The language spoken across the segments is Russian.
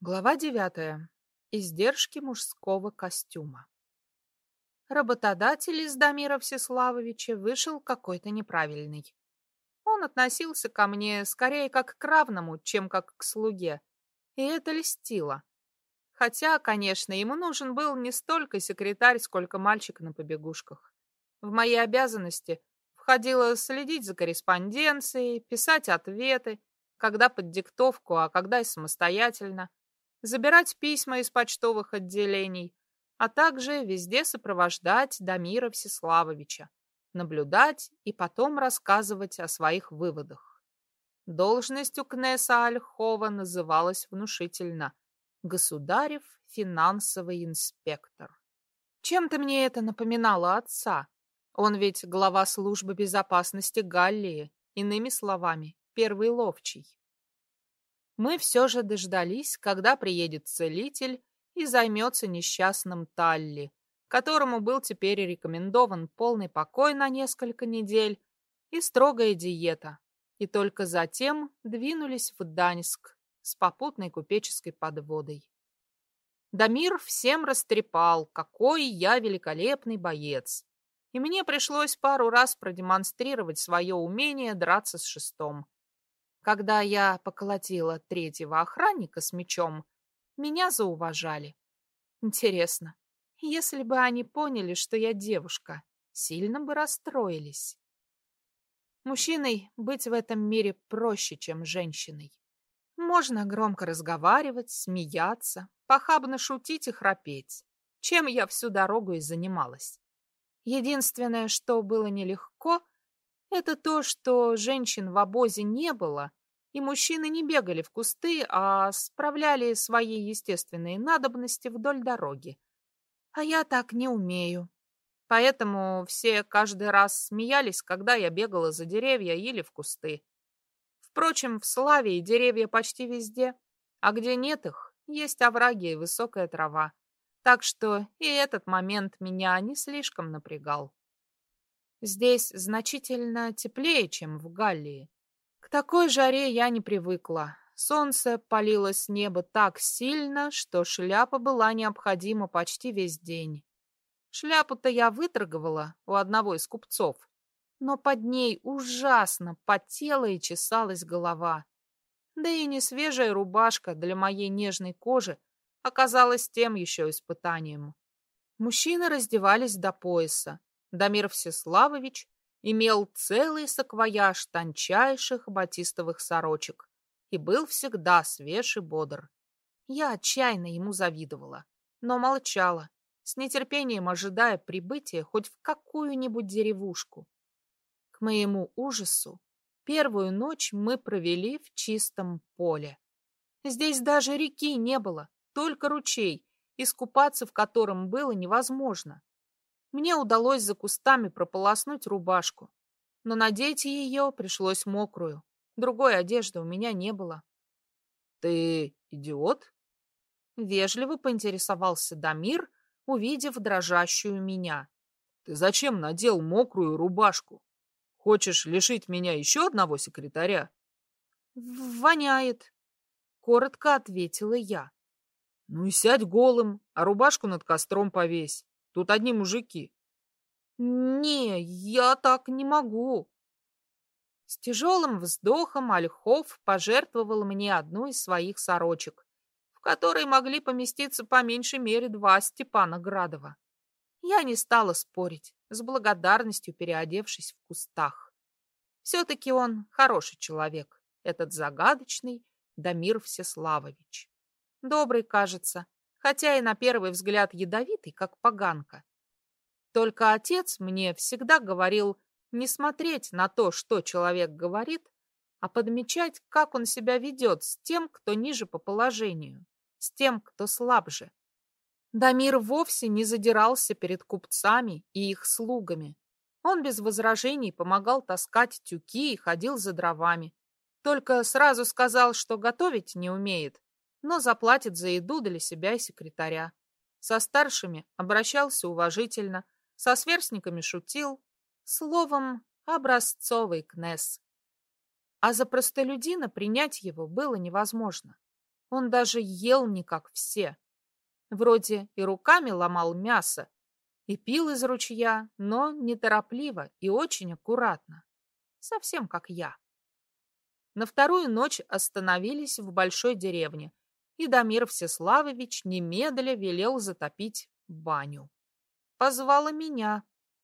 Глава девятая. Издержки мужского костюма. Работодатель из Дамира Всеславовича вышел какой-то неправильный. Он относился ко мне скорее как к равному, чем как к слуге, и это льстило. Хотя, конечно, ему нужен был не столько секретарь, сколько мальчик на побегушках. В мои обязанности входило следить за корреспонденцией, писать ответы, когда под диктовку, а когда и самостоятельно, забирать письма из почтовых отделений, а также везде сопровождать Дамира Всеславовича, наблюдать и потом рассказывать о своих выводах. Должность у Кнеса Ольхова называлась внушительно «Государев финансовый инспектор». Чем-то мне это напоминало отца. Он ведь глава службы безопасности Галлии, иными словами, первый ловчий мы все же дождались, когда приедет целитель и займется несчастным Талли, которому был теперь рекомендован полный покой на несколько недель и строгая диета, и только затем двинулись в Даньск с попутной купеческой подводой. Дамир всем растрепал, какой я великолепный боец, и мне пришлось пару раз продемонстрировать свое умение драться с шестом. Когда я поколотила третьего охранника с мечом, меня зауважали. Интересно, если бы они поняли, что я девушка, сильно бы расстроились. Мужчиной быть в этом мире проще, чем женщиной. Можно громко разговаривать, смеяться, похабно шутить и храпеть, чем я всю дорогу и занималась. Единственное, что было нелегко, это то, что женщин в обозе не было, и мужчины не бегали в кусты, а справляли свои естественные надобности вдоль дороги. А я так не умею. Поэтому все каждый раз смеялись, когда я бегала за деревья или в кусты. Впрочем, в Славии деревья почти везде, а где нет их, есть овраги и высокая трава. Так что и этот момент меня не слишком напрягал. Здесь значительно теплее, чем в Галлии. Такой жаре я не привыкла. Солнце палило с неба так сильно, что шляпа была необходима почти весь день. Шляпу-то я выторговала у одного из купцов, но под ней ужасно потела и чесалась голова. Да и несвежая рубашка для моей нежной кожи оказалась тем еще испытанием. Мужчины раздевались до пояса. Дамир Всеславович имел целый саквояж тончайших батистовых сорочек и был всегда свеж и бодр. Я отчаянно ему завидовала, но молчала, с нетерпением ожидая прибытия хоть в какую-нибудь деревушку. К моему ужасу, первую ночь мы провели в чистом поле. Здесь даже реки не было, только ручей, искупаться в котором было невозможно. Мне удалось за кустами прополоснуть рубашку, но надеть ее пришлось мокрую. Другой одежды у меня не было. — Ты идиот? — вежливо поинтересовался Дамир, увидев дрожащую меня. — Ты зачем надел мокрую рубашку? Хочешь лишить меня еще одного секретаря? — Воняет, — коротко ответила я. — Ну и сядь голым, а рубашку над костром повесь. Тут одни мужики. Не, я так не могу. С тяжелым вздохом Ольхов пожертвовал мне одну из своих сорочек, в которой могли поместиться по меньшей мере два Степана Градова. Я не стала спорить, с благодарностью переодевшись в кустах. Все-таки он хороший человек, этот загадочный Дамир Всеславович. Добрый, кажется, хотя и на первый взгляд ядовитый, как поганка. Только отец мне всегда говорил не смотреть на то, что человек говорит, а подмечать, как он себя ведет с тем, кто ниже по положению, с тем, кто слабже. Дамир вовсе не задирался перед купцами и их слугами. Он без возражений помогал таскать тюки и ходил за дровами. Только сразу сказал, что готовить не умеет, но заплатит за еду для себя и секретаря. Со старшими обращался уважительно, со сверстниками шутил. Словом, образцовый кнесс. А за простолюдина принять его было невозможно. Он даже ел не как все. Вроде и руками ломал мясо, и пил из ручья, но неторопливо и очень аккуратно. Совсем как я. На вторую ночь остановились в большой деревне, и Дамир Всеславович немедля велел затопить баню. Позвала меня,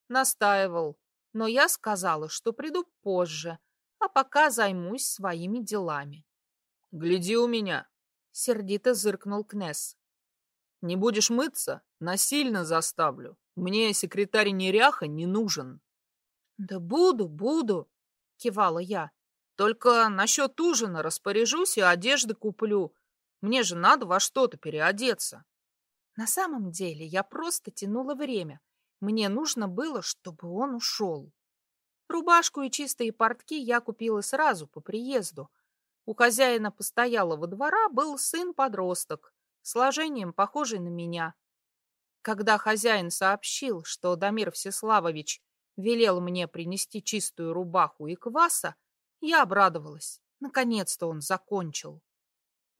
настаивал, но я сказала, что приду позже, а пока займусь своими делами. — Гляди у меня, — сердито зыркнул Кнесс. — Не будешь мыться? Насильно заставлю. Мне секретарь неряха не нужен. — Да буду, буду, — кивала я. — Только насчет ужина распоряжусь и одежды куплю. Мне же надо во что-то переодеться. На самом деле я просто тянула время. Мне нужно было, чтобы он ушел. Рубашку и чистые портки я купила сразу по приезду. У хозяина постоялого двора был сын-подросток, сложением похожий на меня. Когда хозяин сообщил, что Дамир Всеславович велел мне принести чистую рубаху и кваса, я обрадовалась. Наконец-то он закончил.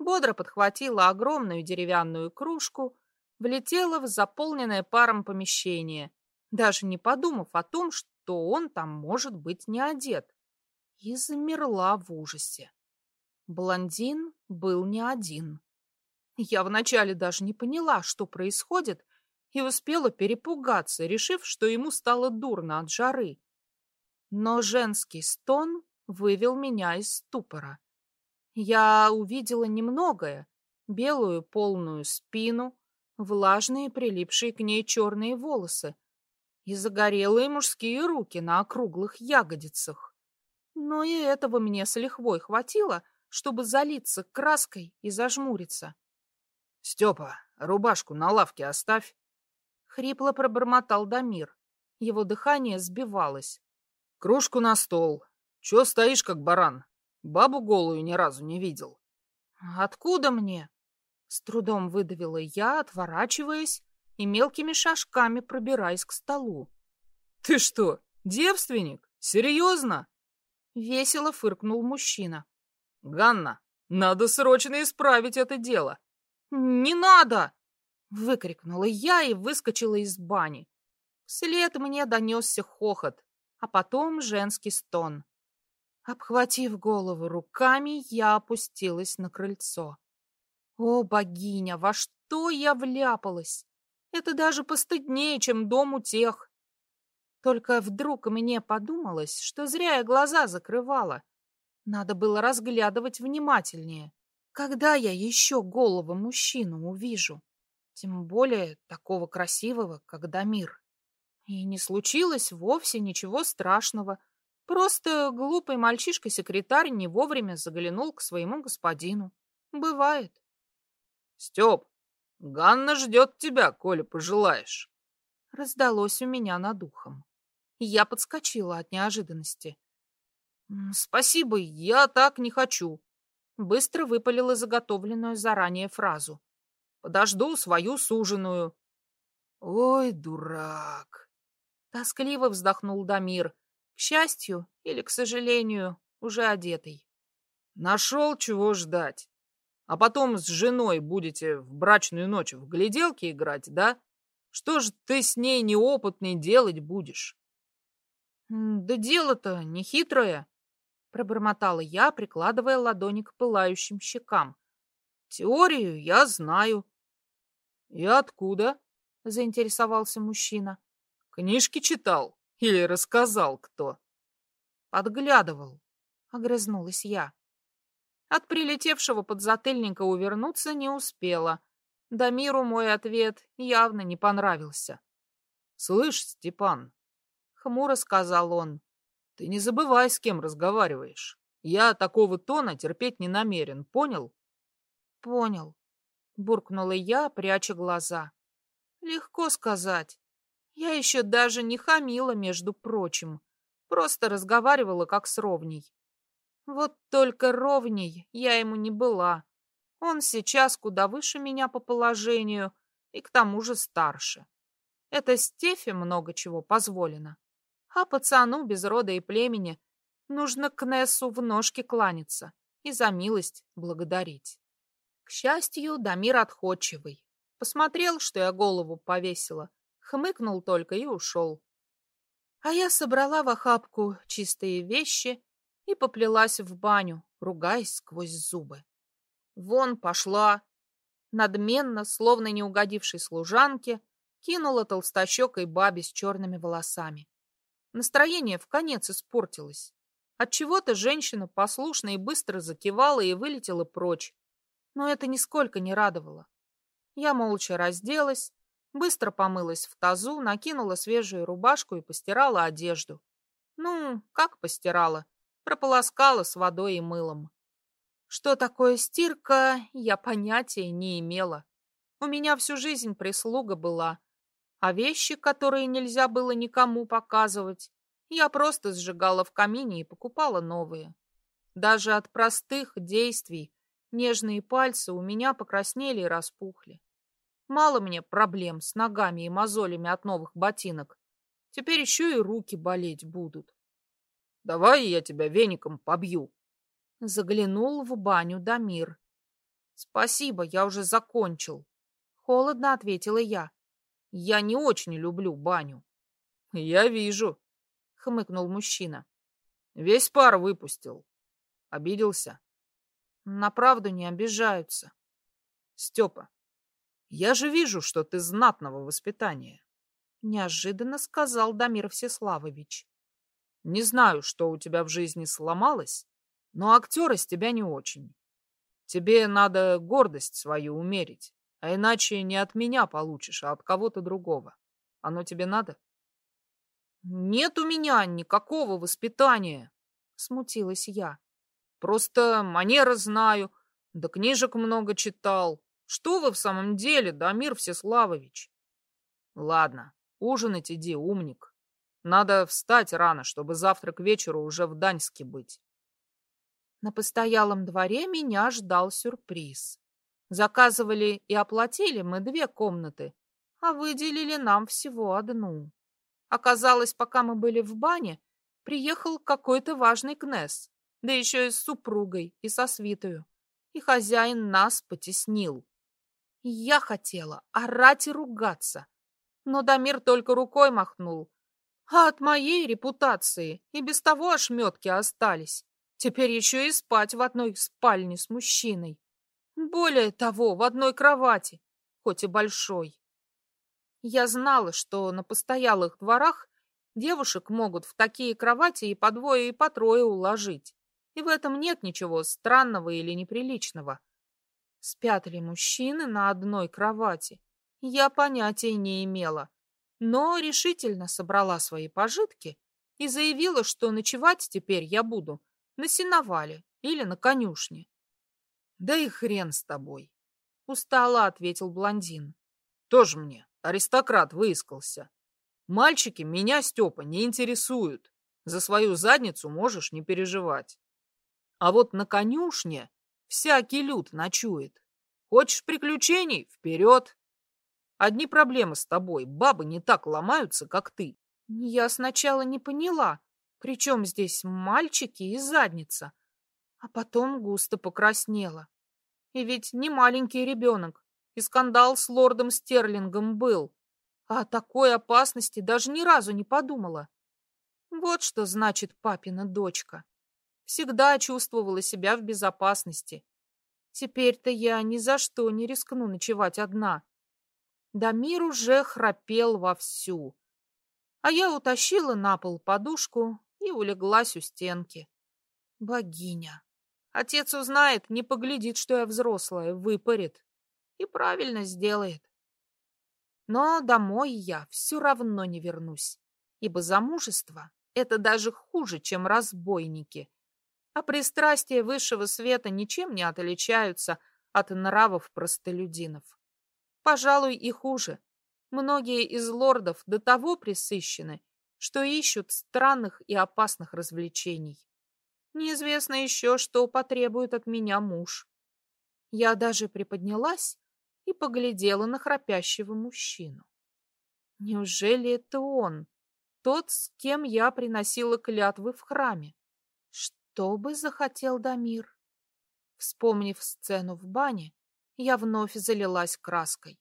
Бодро подхватила огромную деревянную кружку, влетела в заполненное паром помещение, даже не подумав о том, что он там может быть не одет, и замерла в ужасе. Блондин был не один. Я вначале даже не поняла, что происходит, и успела перепугаться, решив, что ему стало дурно от жары. Но женский стон вывел меня из ступора. Я увидела немногое — белую полную спину, влажные прилипшие к ней черные волосы и загорелые мужские руки на округлых ягодицах. Но и этого мне с лихвой хватило, чтобы залиться краской и зажмуриться. — Степа, рубашку на лавке оставь. Хрипло пробормотал Дамир. Его дыхание сбивалось. — Кружку на стол. Чего стоишь, как баран? Бабу голую ни разу не видел. — Откуда мне? С трудом выдавила я, отворачиваясь и мелкими шажками пробираясь к столу. «Ты что, девственник? Серьезно?» Весело фыркнул мужчина. «Ганна, надо срочно исправить это дело!» «Не надо!» — выкрикнула я и выскочила из бани. Вслед мне донесся хохот, а потом женский стон. Обхватив голову руками, я опустилась на крыльцо. О, богиня, во что я вляпалась! Это даже постыднее, чем дом у тех. Только вдруг мне подумалось, что зря я глаза закрывала. Надо было разглядывать внимательнее. Когда я еще голову мужчину увижу? Тем более такого красивого, как Дамир. И не случилось вовсе ничего страшного. Просто глупый мальчишка-секретарь не вовремя заглянул к своему господину. Бывает. Степ, Ганна ждет тебя, коли пожелаешь. Раздалось у меня над ухом. Я подскочила от неожиданности. «Спасибо, я так не хочу», — быстро выпалила заготовленную заранее фразу. «Подожду свою суженую». «Ой, дурак!» — тоскливо вздохнул Дамир, к счастью или к сожалению, уже одетый. «Нашел чего ждать. А потом с женой будете в брачную ночь в гляделки играть, да? Что ж ты с ней неопытный делать будешь? Да дело-то не хитрое, пробормотала я, прикладывая ладони к пылающим щекам. Теорию я знаю. И откуда? заинтересовался мужчина. Книжки читал или рассказал кто? Подглядывал, огрызнулась я. От прилетевшего подзатыльника увернуться не успела. Дамиру мой ответ явно не понравился. — Слышь, Степан, — хмуро сказал он, — ты не забывай, с кем разговариваешь. Я такого тона терпеть не намерен, понял? — Понял, — буркнула я, пряча глаза. — Легко сказать. Я еще даже не хамила, между прочим. Просто разговаривала как с ровней. Вот только ровней я ему не была. Он сейчас куда выше меня по положению и к тому же старше. Это Стефе много чего позволено. А пацану без рода и племени нужно к Нессу в ножки кланяться и за милость благодарить. К счастью, Дамир отходчивый. Посмотрел, что я голову повесила, хмыкнул только и ушел. А я собрала в охапку чистые вещи и поплелась в баню, ругаясь сквозь зубы. Вон пошла. Надменно, словно не угодившей служанке, кинула толстощекой бабе с черными волосами. Настроение в конец испортилось. Отчего-то женщина послушно и быстро закивала и вылетела прочь. Но это нисколько не радовало. Я молча разделась, быстро помылась в тазу, накинула свежую рубашку и постирала одежду. Ну, как постирала? Прополоскала с водой и мылом. Что такое стирка, я понятия не имела. У меня всю жизнь прислуга была, а вещи, которые нельзя было никому показывать, я просто сжигала в камине и покупала новые. Даже от простых действий нежные пальцы у меня покраснели и распухли. Мало мне проблем с ногами и мозолями от новых ботинок. Теперь еще и руки болеть будут. Давай я тебя веником побью. Заглянул в баню Дамир. Спасибо, я уже закончил. Холодно ответила я. Я не очень люблю баню. Я вижу, хмыкнул мужчина. Весь пар выпустил. Обиделся? На правду не обижаются. Степа, я же вижу, что ты знатного воспитания. Неожиданно сказал Дамир Всеславович. Не знаю, что у тебя в жизни сломалось, но актер из тебя не очень. Тебе надо гордость свою умерить. А иначе не от меня получишь, а от кого-то другого. Оно тебе надо? Нет у меня никакого воспитания, смутилась я. Просто манеры знаю, да книжек много читал. Что вы в самом деле, Дамир Всеславович? Ладно, ужинать иди, умник. Надо встать рано, чтобы завтра к вечеру уже в Даньске быть. На постоялом дворе меня ждал сюрприз. Заказывали и оплатили мы две комнаты, а выделили нам всего одну. Оказалось, пока мы были в бане, приехал какой-то важный князь, да еще и с супругой и со свитою, и хозяин нас потеснил. Я хотела орать и ругаться, но Дамир только рукой махнул, а от моей репутации и без того ошметки остались. Теперь еще и спать в одной спальне с мужчиной. Более того, в одной кровати, хоть и большой. Я знала, что на постоялых дворах девушек могут в такие кровати и по двое, и по трое уложить. И в этом нет ничего странного или неприличного. Спят ли мужчины на одной кровати? Я понятия не имела, но решительно собрала свои пожитки и заявила, что ночевать теперь я буду на сеновале или на конюшне. Да и хрен с тобой. Устало ответил блондин. Тоже мне аристократ выискался. Мальчики меня, Степа, не интересуют. За свою задницу можешь не переживать. А вот на конюшне всякий люд ночует. Хочешь приключений? Вперед! Одни проблемы с тобой. Бабы не так ломаются, как ты. Я сначала не поняла, при чем здесь мальчики и задница а потом густо покраснела. И ведь не маленький ребенок, и скандал с лордом Стерлингом был, а о такой опасности даже ни разу не подумала. Вот что значит папина дочка. Всегда чувствовала себя в безопасности. Теперь-то я ни за что не рискну ночевать одна. Дамир уже храпел вовсю, а я утащила на пол подушку и улеглась у стенки. Богиня! Отец узнает, не поглядит, что я взрослая, выпарит. И правильно сделает. Но домой я все равно не вернусь, ибо замужество — это даже хуже, чем разбойники. А пристрастия высшего света ничем не отличаются от нравов простолюдинов. Пожалуй, и хуже. Многие из лордов до того присыщены, что ищут странных и опасных развлечений. Неизвестно еще, что потребует от меня муж. Я даже приподнялась и поглядела на храпящего мужчину. Неужели это он, тот, с кем я приносила клятвы в храме? Что бы захотел Дамир? Вспомнив сцену в бане, я вновь залилась краской.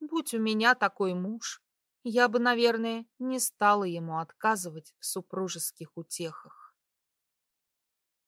Будь у меня такой муж, я бы, наверное, не стала ему отказывать в супружеских утехах.